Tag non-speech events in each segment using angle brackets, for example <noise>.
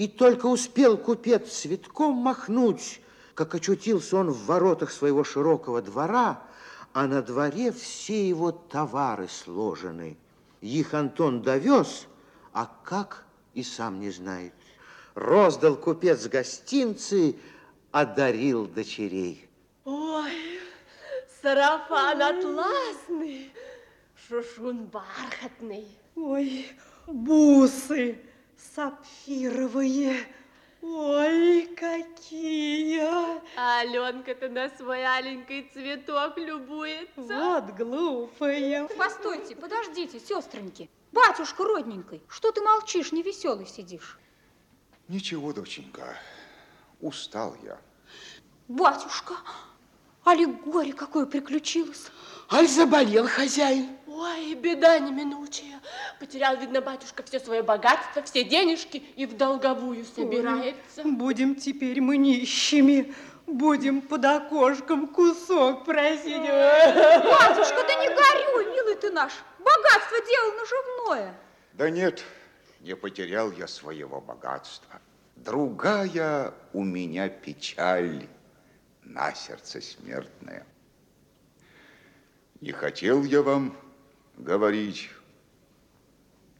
И только успел купец цветком махнуть, как очутился он в воротах своего широкого двора, а на дворе все его товары сложены. Их Антон довез, а как и сам не знает. Роздал купец гостинцы, одарил дочерей. Ой, сарафан атласный, шушун бархатный. Ой, бусы сапфировые. Ой, какие! А Аленка-то на свой аленький цветок любуется. Вот глупая. Постойте, подождите, сестреньки. Батюшка родненький, что ты молчишь, невеселый сидишь? Ничего, доченька, устал я. Батюшка, али горе какое приключилось? Аль заболел хозяин. Ой, беда неминучая. Потерял, видно, батюшка все свое богатство, все денежки и в долговую собирается. Ой, будем теперь мы нищими. Будем под окошком кусок просить. Батюшка, да не горюй, милый ты наш. Богатство дело наживное. Да нет, не потерял я своего богатства. Другая у меня печаль на сердце смертное. Не хотел я вам говорить.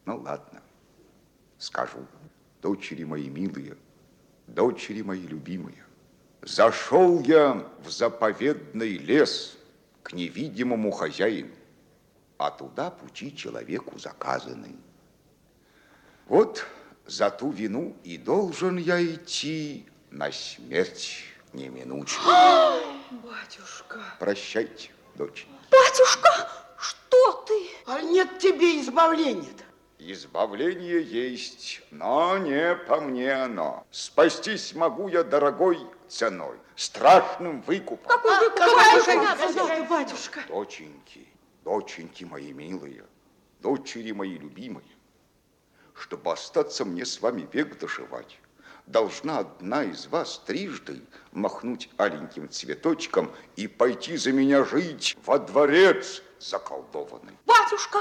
Ну, ладно, скажу. Дочери мои милые, дочери мои любимые, зашел я в заповедный лес к невидимому хозяину, а туда пути человеку заказаны. Вот за ту вину и должен я идти на смерть неминучую. <gasps> Батюшка. Прощайте, дочь. Батюшка, ты? А нет тебе избавления-то. Избавление есть, но не по мне оно. Спастись могу я дорогой ценой, страшным выкупом. Какой А, выкуп? какая цена, батюшка? Доченьки, доченьки мои милые, дочери мои любимые, чтобы остаться мне с вами век доживать, должна одна из вас трижды махнуть аленьким цветочком и пойти за меня жить во дворец заколдованный. Батюшка,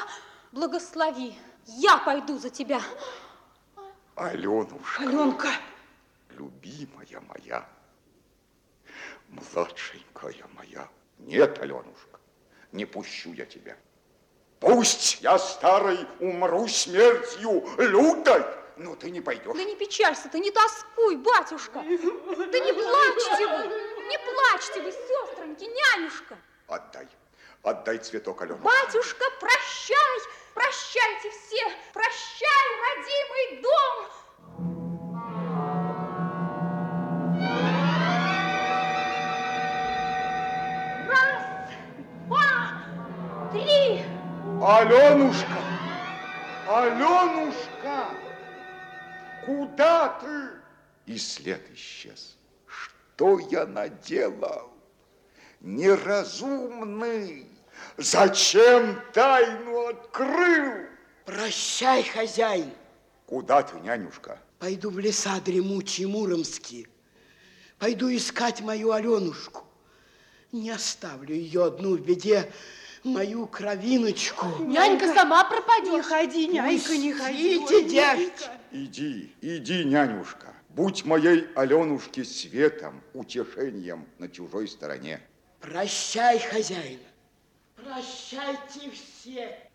благослови. Я пойду за тебя. Аленушка, Аленка. любимая моя, младшенькая моя. Нет, Аленушка, не пущу я тебя. Пусть я старый умру смертью лютой, но ты не пойдешь. Да не печалься ты, не тоскуй, батюшка. Да не плачьте вы, не плачьте вы, сестреньки, нянюшка. Отдай, отдай цветок, Алена. Батюшка, прощай, прощайте все, прощай, родимый дом. Раз, два, три. Аленушка, Аленушка, куда ты? И след исчез. Что я наделал? Неразумный. Зачем тайну открыл? Прощай, хозяин. Куда ты, нянюшка? Пойду в леса дремучие муромские. Пойду искать мою Аленушку. Не оставлю ее одну в беде, мою кровиночку. Нянька сама Не пропадешь. ходи, нянька, не ходи. Пустите, девки. Иди, иди, нянюшка. Будь моей Аленушке светом, утешением на чужой стороне. Прощай, хозяин. Прощайте все.